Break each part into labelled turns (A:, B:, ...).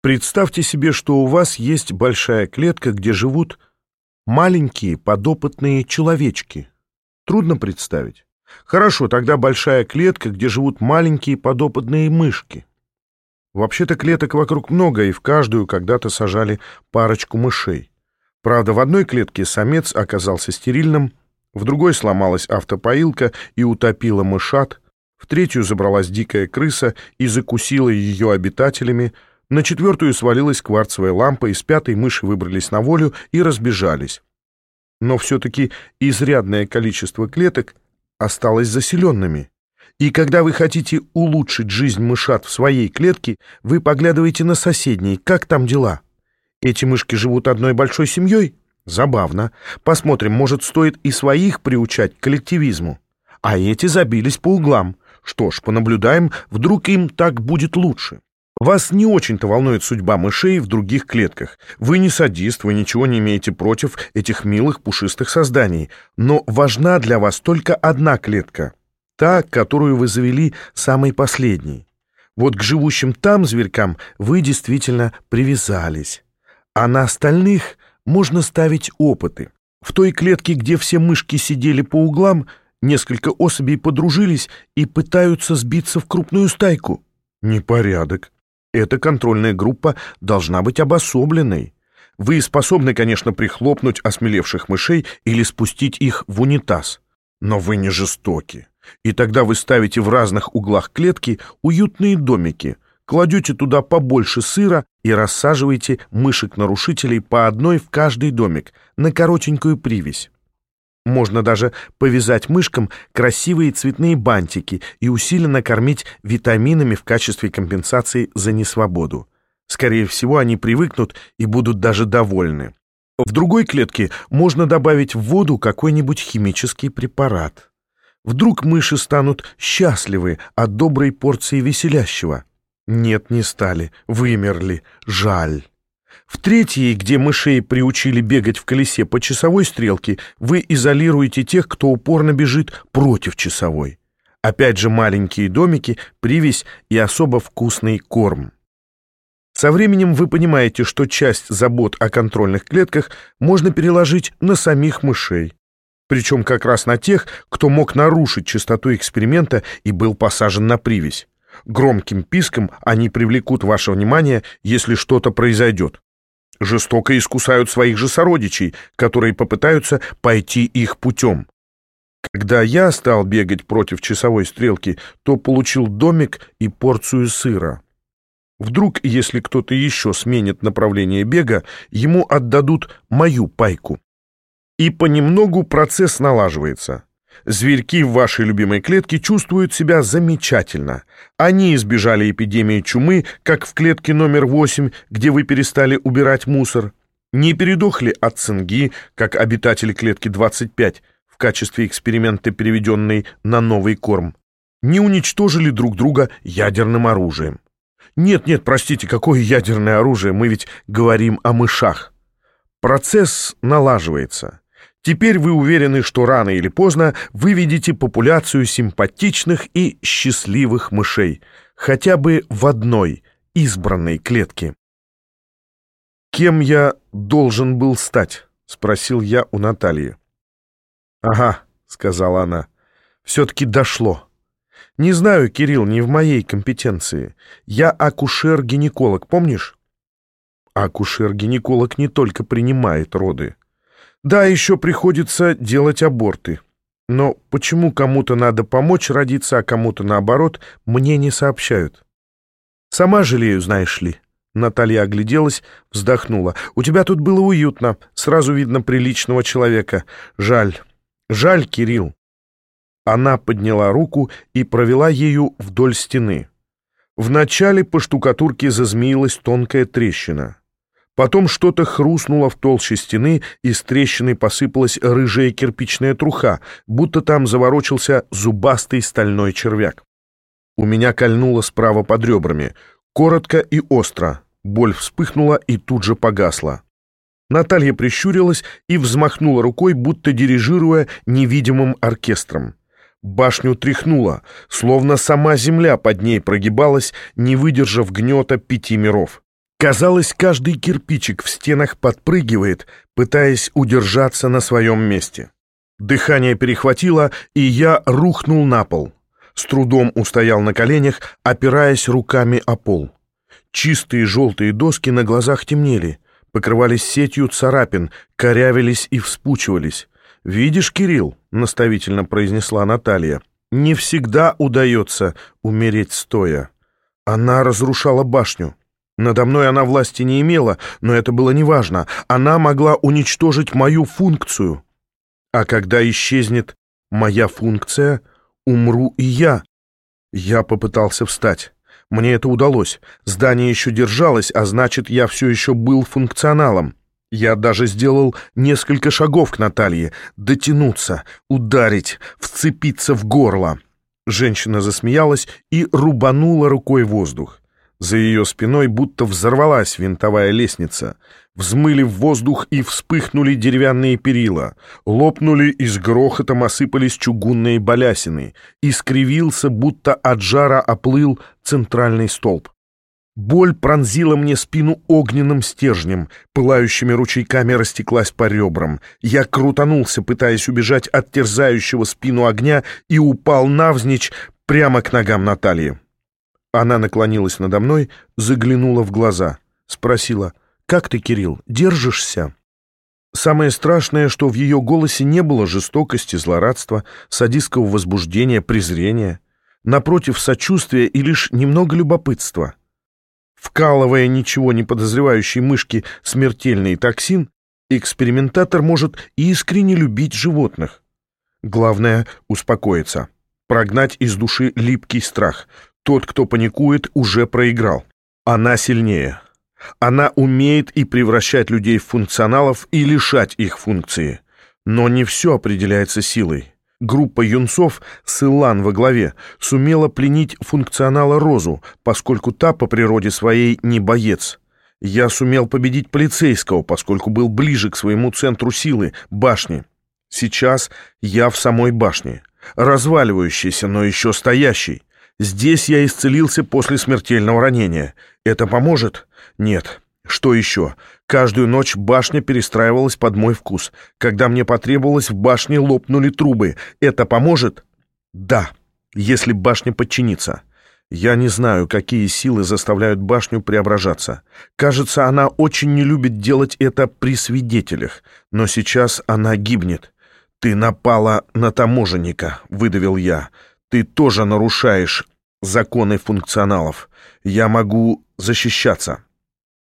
A: Представьте себе, что у вас есть большая клетка, где живут маленькие подопытные человечки. Трудно представить? Хорошо, тогда большая клетка, где живут маленькие подопытные мышки. Вообще-то клеток вокруг много, и в каждую когда-то сажали парочку мышей. Правда, в одной клетке самец оказался стерильным, в другой сломалась автопоилка и утопила мышат, в третью забралась дикая крыса и закусила ее обитателями, на четвертую свалилась кварцевая лампа, из пятой мыши выбрались на волю и разбежались. Но все-таки изрядное количество клеток осталось заселенными. И когда вы хотите улучшить жизнь мышат в своей клетке, вы поглядываете на соседней, как там дела. Эти мышки живут одной большой семьей? Забавно. Посмотрим, может, стоит и своих приучать к коллективизму. А эти забились по углам. Что ж, понаблюдаем, вдруг им так будет лучше. Вас не очень-то волнует судьба мышей в других клетках. Вы не садист, вы ничего не имеете против этих милых пушистых созданий. Но важна для вас только одна клетка. Та, которую вы завели самой последней. Вот к живущим там зверькам вы действительно привязались. А на остальных можно ставить опыты. В той клетке, где все мышки сидели по углам, несколько особей подружились и пытаются сбиться в крупную стайку. Непорядок. Эта контрольная группа должна быть обособленной. Вы способны, конечно, прихлопнуть осмелевших мышей или спустить их в унитаз. Но вы не жестоки. И тогда вы ставите в разных углах клетки уютные домики, кладете туда побольше сыра и рассаживаете мышек-нарушителей по одной в каждый домик на коротенькую привязь. Можно даже повязать мышкам красивые цветные бантики и усиленно кормить витаминами в качестве компенсации за несвободу. Скорее всего, они привыкнут и будут даже довольны. В другой клетке можно добавить в воду какой-нибудь химический препарат. Вдруг мыши станут счастливы от доброй порции веселящего. Нет, не стали, вымерли, жаль. В третьей, где мышей приучили бегать в колесе по часовой стрелке, вы изолируете тех, кто упорно бежит против часовой. Опять же маленькие домики, привязь и особо вкусный корм. Со временем вы понимаете, что часть забот о контрольных клетках можно переложить на самих мышей. Причем как раз на тех, кто мог нарушить чистоту эксперимента и был посажен на привязь. Громким писком они привлекут ваше внимание, если что-то произойдет жестоко искусают своих же сородичей, которые попытаются пойти их путем. Когда я стал бегать против часовой стрелки, то получил домик и порцию сыра. Вдруг, если кто-то еще сменит направление бега, ему отдадут мою пайку. И понемногу процесс налаживается. Зверьки в вашей любимой клетке чувствуют себя замечательно. Они избежали эпидемии чумы, как в клетке номер 8, где вы перестали убирать мусор. Не передохли от цинги, как обитатели клетки 25, в качестве эксперимента, переведенной на новый корм. Не уничтожили друг друга ядерным оружием. Нет, нет, простите, какое ядерное оружие? Мы ведь говорим о мышах. Процесс налаживается. Теперь вы уверены, что рано или поздно выведете популяцию симпатичных и счастливых мышей, хотя бы в одной избранной клетке. «Кем я должен был стать?» — спросил я у Натальи. «Ага», — сказала она, — «все-таки дошло. Не знаю, Кирилл, не в моей компетенции. Я акушер-гинеколог, помнишь?» Акушер-гинеколог не только принимает роды. Да, еще приходится делать аборты. Но почему кому-то надо помочь родиться, а кому-то наоборот, мне не сообщают. Сама жалею, знаешь ли. Наталья огляделась, вздохнула. «У тебя тут было уютно, сразу видно приличного человека. Жаль, жаль, Кирилл». Она подняла руку и провела ею вдоль стены. Вначале по штукатурке зазмеилась тонкая трещина. Потом что-то хрустнуло в толще стены, и с трещины посыпалась рыжая кирпичная труха, будто там заворочился зубастый стальной червяк. У меня кольнуло справа под ребрами, коротко и остро. Боль вспыхнула и тут же погасла. Наталья прищурилась и взмахнула рукой, будто дирижируя невидимым оркестром. Башню тряхнула, словно сама земля под ней прогибалась, не выдержав гнета пяти миров. Казалось, каждый кирпичик в стенах подпрыгивает, пытаясь удержаться на своем месте. Дыхание перехватило, и я рухнул на пол. С трудом устоял на коленях, опираясь руками о пол. Чистые желтые доски на глазах темнели, покрывались сетью царапин, корявились и вспучивались. «Видишь, Кирилл», — наставительно произнесла Наталья, — «не всегда удается умереть стоя». Она разрушала башню. Надо мной она власти не имела, но это было неважно. Она могла уничтожить мою функцию. А когда исчезнет моя функция, умру и я. Я попытался встать. Мне это удалось. Здание еще держалось, а значит, я все еще был функционалом. Я даже сделал несколько шагов к Наталье. Дотянуться, ударить, вцепиться в горло. Женщина засмеялась и рубанула рукой воздух. За ее спиной будто взорвалась винтовая лестница. Взмыли в воздух и вспыхнули деревянные перила. Лопнули и с грохотом осыпались чугунные балясины. Искривился, будто от жара оплыл центральный столб. Боль пронзила мне спину огненным стержнем, пылающими ручейками растеклась по ребрам. Я крутанулся, пытаясь убежать от терзающего спину огня, и упал навзничь прямо к ногам Натальи. Она наклонилась надо мной, заглянула в глаза, спросила, «Как ты, Кирилл, держишься?» Самое страшное, что в ее голосе не было жестокости, злорадства, садистского возбуждения, презрения. Напротив, сочувствия и лишь немного любопытства. Вкалывая ничего не подозревающей мышке смертельный токсин, экспериментатор может искренне любить животных. Главное — успокоиться, прогнать из души липкий страх — тот, кто паникует, уже проиграл. Она сильнее. Она умеет и превращать людей в функционалов, и лишать их функции. Но не все определяется силой. Группа юнцов с Илан во главе сумела пленить функционала Розу, поскольку та по природе своей не боец. Я сумел победить полицейского, поскольку был ближе к своему центру силы, башне. Сейчас я в самой башне, разваливающийся, но еще стоящий. Здесь я исцелился после смертельного ранения. Это поможет? Нет. Что еще? Каждую ночь башня перестраивалась под мой вкус. Когда мне потребовалось, в башне лопнули трубы. Это поможет? Да, если башня подчинится. Я не знаю, какие силы заставляют башню преображаться. Кажется, она очень не любит делать это при свидетелях. Но сейчас она гибнет. «Ты напала на таможенника», — выдавил я ты тоже нарушаешь законы функционалов. Я могу защищаться».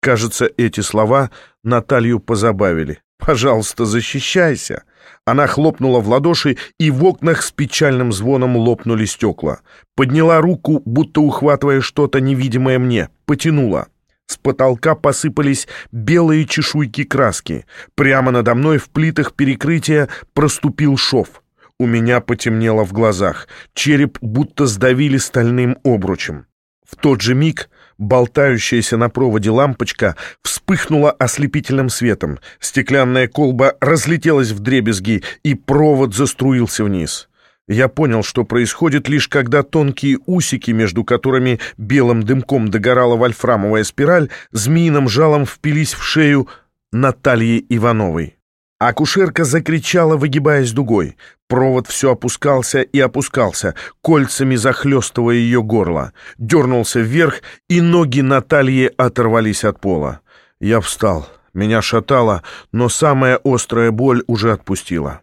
A: Кажется, эти слова Наталью позабавили. «Пожалуйста, защищайся!» Она хлопнула в ладоши, и в окнах с печальным звоном лопнули стекла. Подняла руку, будто ухватывая что-то невидимое мне. Потянула. С потолка посыпались белые чешуйки краски. Прямо надо мной в плитах перекрытия проступил шов. У меня потемнело в глазах. Череп будто сдавили стальным обручем. В тот же миг болтающаяся на проводе лампочка вспыхнула ослепительным светом. Стеклянная колба разлетелась в дребезги, и провод заструился вниз. Я понял, что происходит лишь когда тонкие усики, между которыми белым дымком догорала вольфрамовая спираль, змеиным жалом впились в шею Натальи Ивановой. Акушерка закричала, выгибаясь дугой. Провод все опускался и опускался, кольцами захлестывая ее горло. Дернулся вверх, и ноги Натальи оторвались от пола. Я встал. Меня шатало, но самая острая боль уже отпустила.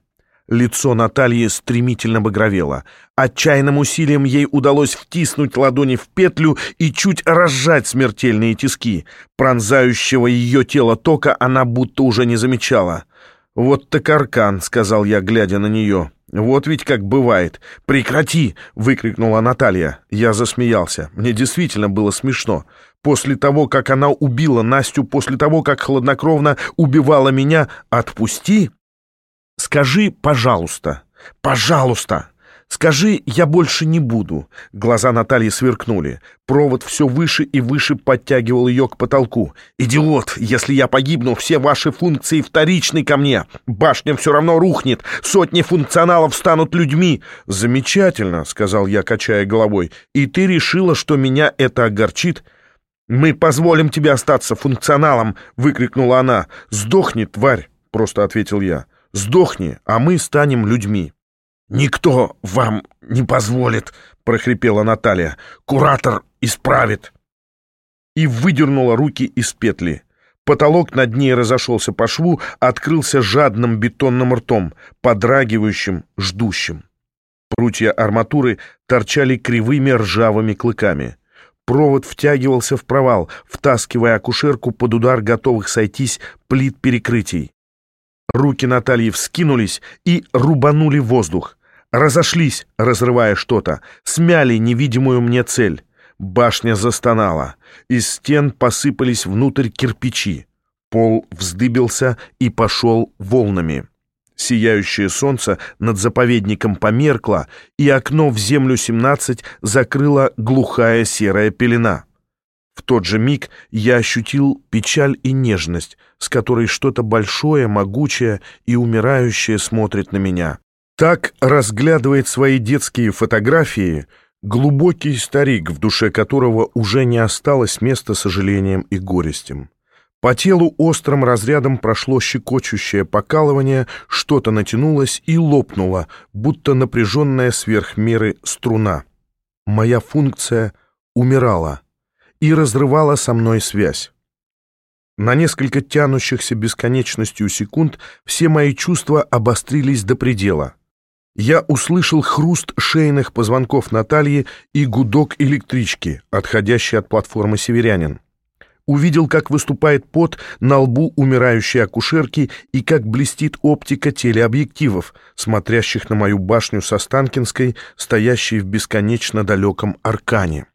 A: Лицо Натальи стремительно багровело. Отчаянным усилием ей удалось втиснуть ладони в петлю и чуть разжать смертельные тиски. Пронзающего ее тело тока она будто уже не замечала. «Вот так аркан», — сказал я, глядя на нее. «Вот ведь как бывает. Прекрати!» — выкрикнула Наталья. Я засмеялся. Мне действительно было смешно. После того, как она убила Настю, после того, как хладнокровно убивала меня, отпусти. Скажи, пожалуйста, пожалуйста. «Скажи, я больше не буду». Глаза Натальи сверкнули. Провод все выше и выше подтягивал ее к потолку. «Идиот! Если я погибну, все ваши функции вторичны ко мне. Башня все равно рухнет. Сотни функционалов станут людьми». «Замечательно», — сказал я, качая головой. «И ты решила, что меня это огорчит?» «Мы позволим тебе остаться функционалом!» — выкрикнула она. «Сдохни, тварь!» — просто ответил я. «Сдохни, а мы станем людьми!» «Никто вам не позволит!» — прохрипела Наталья. «Куратор исправит!» И выдернула руки из петли. Потолок над ней разошелся по шву, открылся жадным бетонным ртом, подрагивающим, ждущим. Прутья арматуры торчали кривыми ржавыми клыками. Провод втягивался в провал, втаскивая акушерку под удар готовых сойтись плит перекрытий. Руки Натальи вскинулись и рубанули воздух. Разошлись, разрывая что-то, смяли невидимую мне цель. Башня застонала. Из стен посыпались внутрь кирпичи. Пол вздыбился и пошел волнами. Сияющее солнце над заповедником померкло, и окно в землю 17 закрыла глухая серая пелена. В тот же миг я ощутил печаль и нежность, с которой что-то большое, могучее и умирающее смотрит на меня. Так разглядывает свои детские фотографии глубокий старик, в душе которого уже не осталось места сожалением и горестям. По телу острым разрядом прошло щекочущее покалывание, что-то натянулось и лопнуло, будто напряженная сверх меры струна. Моя функция умирала и разрывала со мной связь. На несколько тянущихся бесконечностью секунд все мои чувства обострились до предела. Я услышал хруст шейных позвонков Натальи и гудок электрички, отходящей от платформы «Северянин» увидел, как выступает пот на лбу умирающей акушерки и как блестит оптика телеобъективов, смотрящих на мою башню со Станкинской, стоящей в бесконечно далеком Аркане.